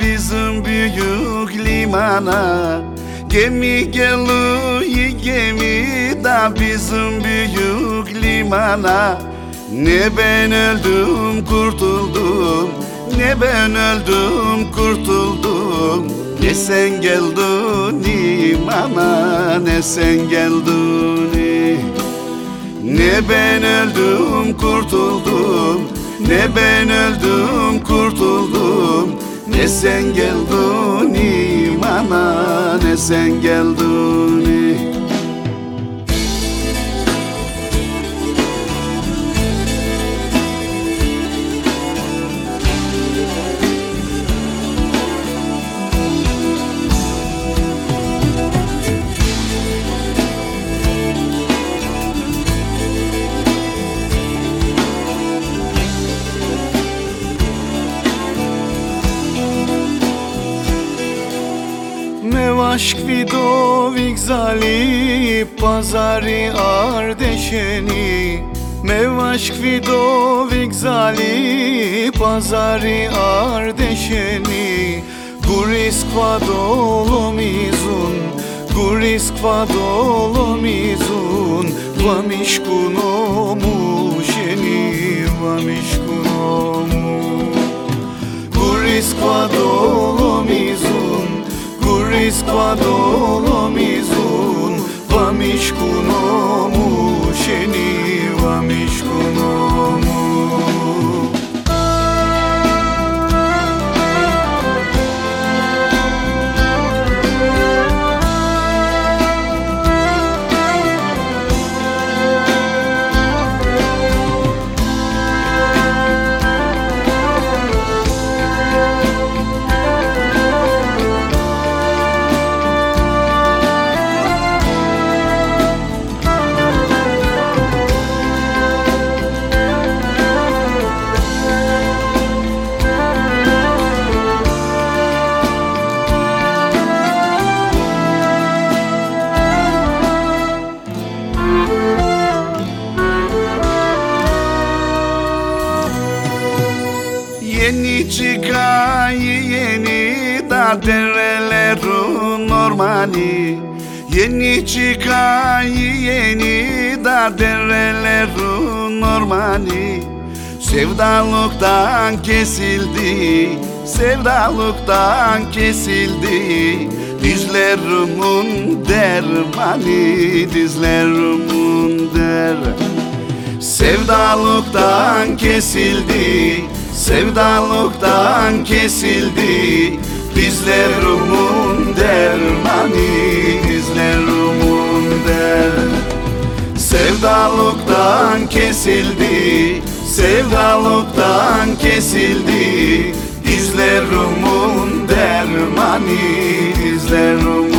bizim büyük limana. Gemi geliyor gemi da bizim büyük limana. Ne ben öldüm kurtuldum. Ne ben öldüm kurtuldum. Ne sen geldin limana Ne sen geldin. Ne ben öldüm kurtuldum. Ne ben öldüm kurtuldum Ne sen geldin imana Ne sen geldin Mevaşk vidovik zali Pazari ardeşeni. Mevaşk vidovik zali Pazari ardeşeni. Guris kvadolomizun Guris kvadolomizun Vamişkunomu şeni Vamişkunomu Guris kvadolomizun Guris kvadolomizun Yeni çıkan yeni da derelerin ormanı Yeni çıkan yeni da derelerin ormanı Sevdalıktan kesildi, sevdalıktan kesildi. Dizlerimin dermanı, dizlerimin dermanı Sevdalıktan kesildi Sevdalıktan kesildi Bizler Rum'un dermanı Bizler Rum'un dermanı. Sevdalıktan kesildi Sevdalıktan kesildi İzler Rum'un dermanı İzler Rum'un